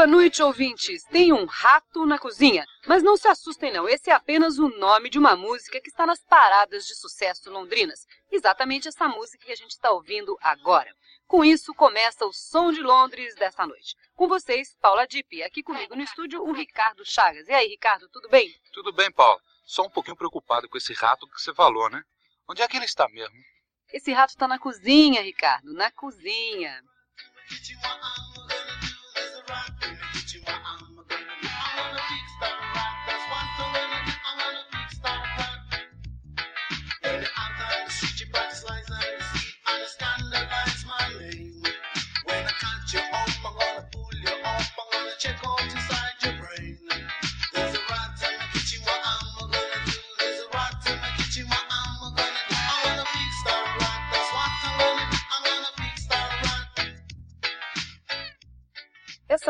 Boa noite, ouvintes. Tem um rato na cozinha. Mas não se assustem, não. Esse é apenas o nome de uma música que está nas paradas de sucesso londrinas. Exatamente essa música que a gente está ouvindo agora. Com isso, começa o Som de Londres desta noite. Com vocês, Paula Dipp. Aqui comigo no estúdio, o Ricardo Chagas. E aí, Ricardo, tudo bem? Tudo bem, Paula. Só um pouquinho preocupado com esse rato que você falou, né? Onde é que ele está mesmo? Esse rato está na cozinha, Ricardo. Na cozinha. Chihuahua.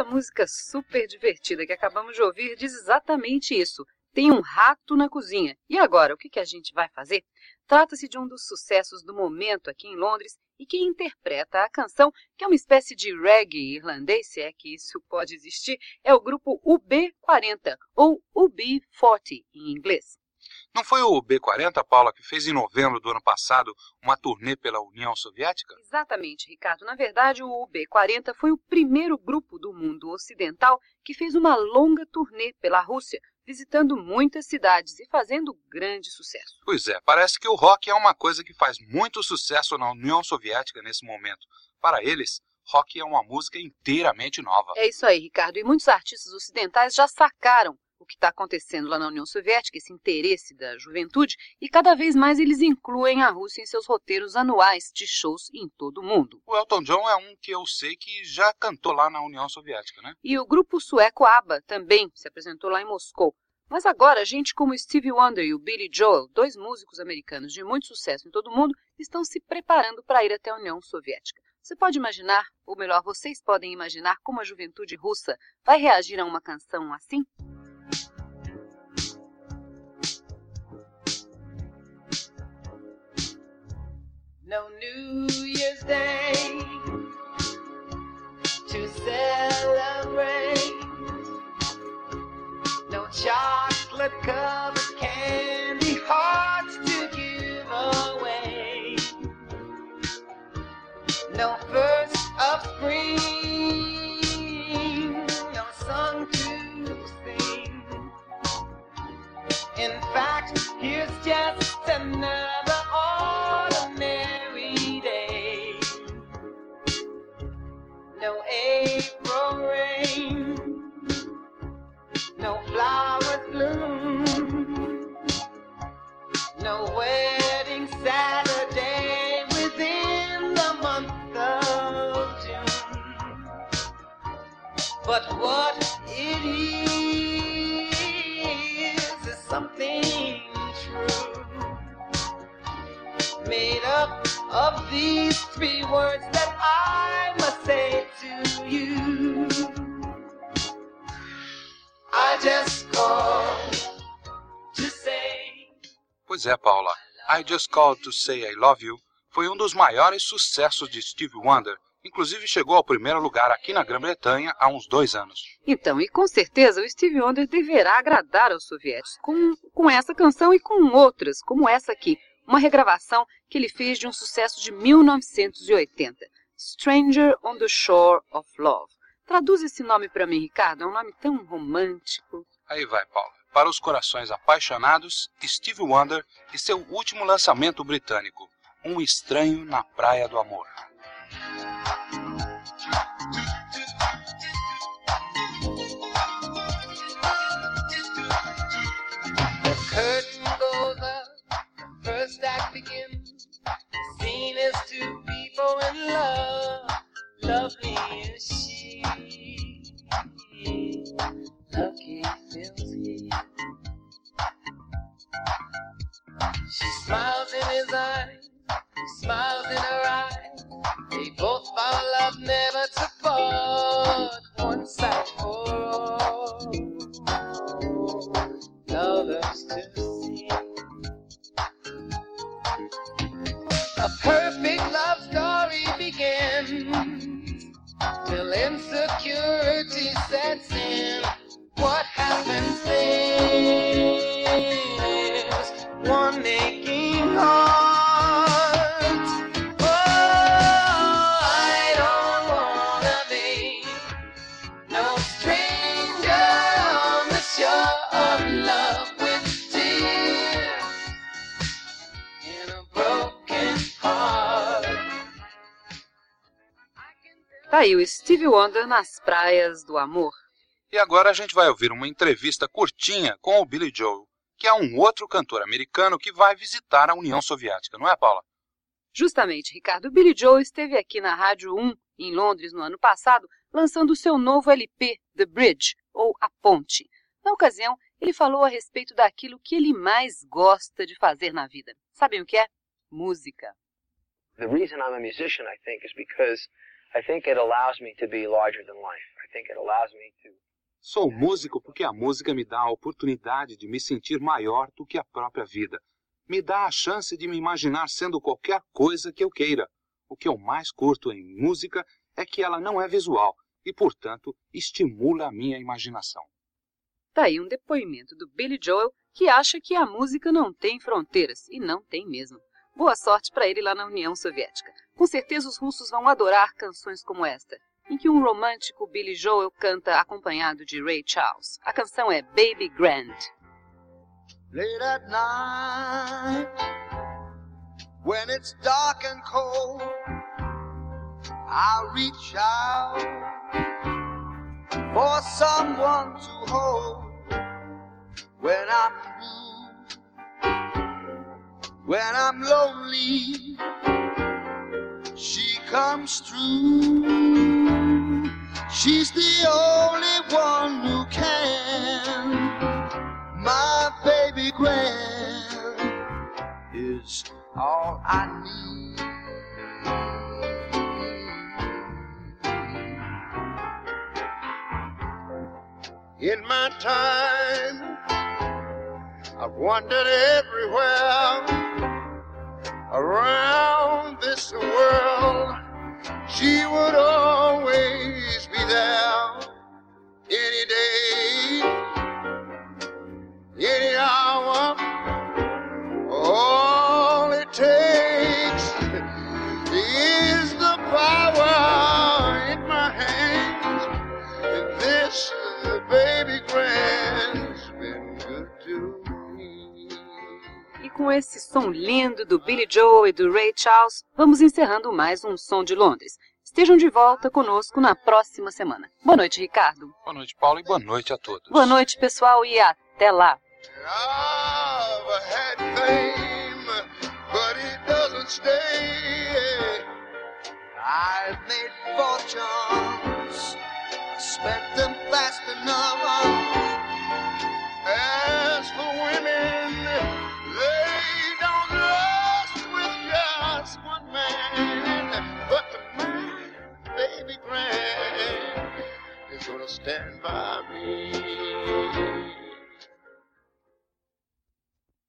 Essa música super divertida que acabamos de ouvir diz exatamente isso. Tem um rato na cozinha. E agora, o que, que a gente vai fazer? Trata-se de um dos sucessos do momento aqui em Londres e quem interpreta a canção, que é uma espécie de reggae irlandês, se é que isso pode existir, é o grupo UB40, ou UB40 em inglês. Não foi o B40, Paula, que fez em novembro do ano passado uma turnê pela União Soviética? Exatamente, Ricardo. Na verdade, o B40 foi o primeiro grupo do ocidental que fez uma longa turnê pela Rússia, visitando muitas cidades e fazendo grande sucesso. Pois é, parece que o rock é uma coisa que faz muito sucesso na União Soviética nesse momento. Para eles, rock é uma música inteiramente nova. É isso aí, Ricardo. E muitos artistas ocidentais já sacaram que está acontecendo lá na União Soviética, esse interesse da juventude, e cada vez mais eles incluem a Rússia em seus roteiros anuais de shows em todo o mundo. O Elton John é um que eu sei que já cantou lá na União Soviética, né? E o grupo sueco ABBA também se apresentou lá em Moscou. Mas agora, gente como Stevie Wonder e o Billy Joel, dois músicos americanos de muito sucesso em todo o mundo, estão se preparando para ir até a União Soviética. Você pode imaginar, ou melhor, vocês podem imaginar como a juventude russa vai reagir a uma canção assim? No New Year's Day to celebrate. No chocolate covered candy hearts to give away. No first of spring, here's just another ordinary day. No April rain, no flowers bloom, no wedding Saturday within the month of June. But what of these three words that I must say to you. I just called to say. Pois é, Paula. I Just Called to Say I Love You foi um dos maiores sucessos de Stevie Wonder. Inclusive chegou ao primeiro lugar aqui na Grã-Bretanha há uns dois anos. Então, e com certeza o Stevie Wonder deverá agradar aos soviéticos com, com essa canção e com outras, como essa aqui, uma regravação que ele fez de um sucesso de 1980, Stranger on the Shore of Love. Traduz esse nome para mim, Ricardo, é um nome tão romântico. Aí vai, Paula. Para os corações apaixonados, Stevie Wonder e seu último lançamento britânico, Um Estranho na Praia do Amor. Those. Aí o Stevie Wonder nas praias do amor. E agora a gente vai ouvir uma entrevista curtinha com o Billy Joel, que é um outro cantor americano que vai visitar a União Soviética, não é, Paula? Justamente, Ricardo, Billy Joel esteve aqui na Rádio 1, em Londres, no ano passado, lançando o seu novo LP, The Bridge, ou A Ponte. Na ocasião, ele falou a respeito daquilo que ele mais gosta de fazer na vida. Sabem o que é? Música. The reason I'm a musician, I think, is because I think it allows me to be larger than life. I think it allows me to Sou músico porque a música me dá a oportunidade de me sentir maior do que a própria vida. Me dá a chance de me imaginar sendo qualquer coisa que eu queira. O que eu mais curto em música é que ela não é visual e, portanto, estimula a minha imaginação. Tá aí um depoimento do Billy Joel que acha que a música não tem fronteiras, e não tem mesmo. Boa sorte para ele lá na União Soviética. Com certeza os russos vão adorar canções como esta, em que um romântico Billy Joel canta acompanhado de Ray Charles. A canção é Baby Grand. Late at night, when it's dark and cold, I'll reach out for someone to hold. When I'm blue, when I'm lonely, she comes through. She's the only one who can. My baby grand is all I need. In my time, I've wandered everywhere around this world. She would always com esse som lindo do Billy Joel e do Ray Charles, vamos encerrando mais um Som de Londres. Estejam de volta conosco na próxima semana. Boa noite, Ricardo. Boa noite, Paulo, e boa noite a todos. Boa noite, pessoal, e até lá. Spent them fast enough. Stand by.